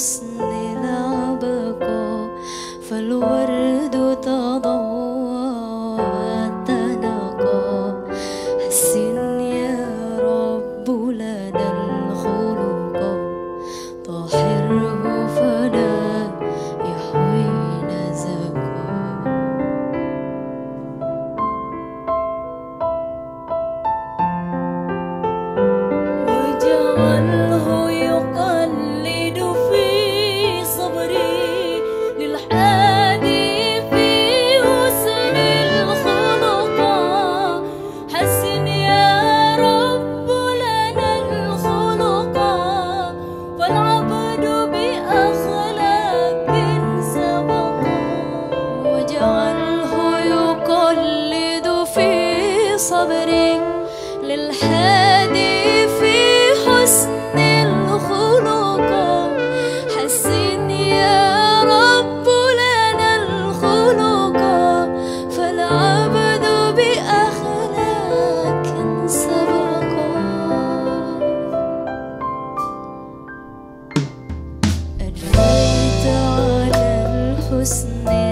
حسننا بقى فالورد تضوى تنقى حسن يا رب لنا الخلق طهره فلا يحوي نزكا وجعلنا صبر للحادي في حسن الخلق. حسن يا رب لنا الخلق. فالعبد بأخلاق سبق. أجريت على الحسن